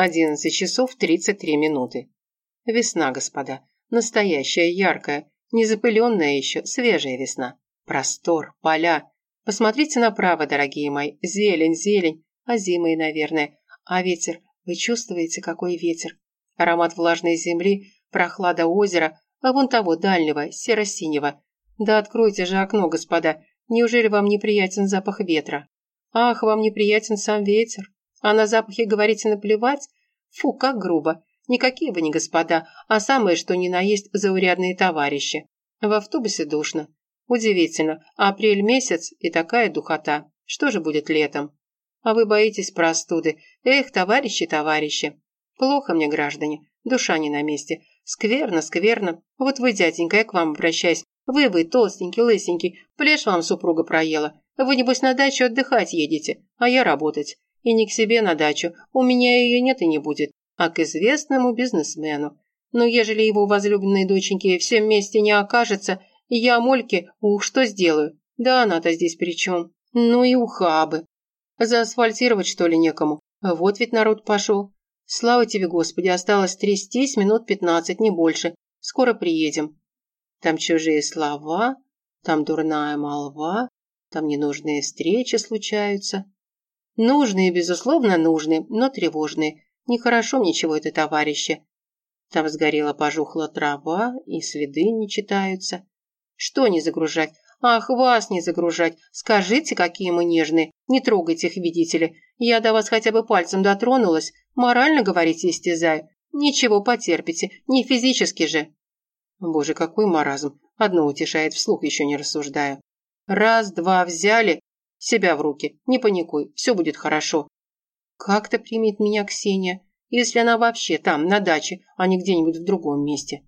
Одиннадцать часов тридцать три минуты. Весна, господа. Настоящая, яркая, незапыленная еще, свежая весна. Простор, поля. Посмотрите направо, дорогие мои. Зелень, зелень. А зимой, наверное. А ветер. Вы чувствуете, какой ветер? Аромат влажной земли, прохлада озера, а вон того дальнего, серо-синего. Да откройте же окно, господа. Неужели вам неприятен запах ветра? Ах, вам неприятен сам ветер? А на запахи говорите наплевать? Фу, как грубо. Никакие вы не господа, а самое, что ни на есть, заурядные товарищи. В автобусе душно. Удивительно, апрель месяц и такая духота. Что же будет летом? А вы боитесь простуды. Эх, товарищи, товарищи. Плохо мне, граждане. Душа не на месте. Скверно, скверно. Вот вы, дяденька, я к вам обращаюсь. Вы, вы, толстенький, лысенький. Плешь вам супруга проела. Вы, небось, на дачу отдыхать едете, а я работать. И не к себе на дачу, у меня ее нет и не будет, а к известному бизнесмену. Но ежели его возлюбленной доченьки все вместе не окажется, я Мольке, ух, что сделаю? Да она-то здесь при чем? Ну и ухабы. Заасфальтировать, что ли, некому? Вот ведь народ пошел. Слава тебе, Господи, осталось трястись минут пятнадцать, не больше. Скоро приедем. Там чужие слова, там дурная молва, там ненужные встречи случаются. Нужные, безусловно, нужные, но тревожные. Нехорошо ничего это, товарищи. Там сгорела пожухла трава, и следы не читаются. Что не загружать? Ах, вас не загружать. Скажите, какие мы нежные. Не трогайте их, видите ли. Я до вас хотя бы пальцем дотронулась. Морально, говорите, истязаю. Ничего, потерпите. Не физически же. Боже, какой маразм. Одно утешает вслух, еще не рассуждаю. Раз, два, взяли, себя в руки, не паникуй, все будет хорошо. Как-то примет меня Ксения, если она вообще там, на даче, а не где-нибудь в другом месте.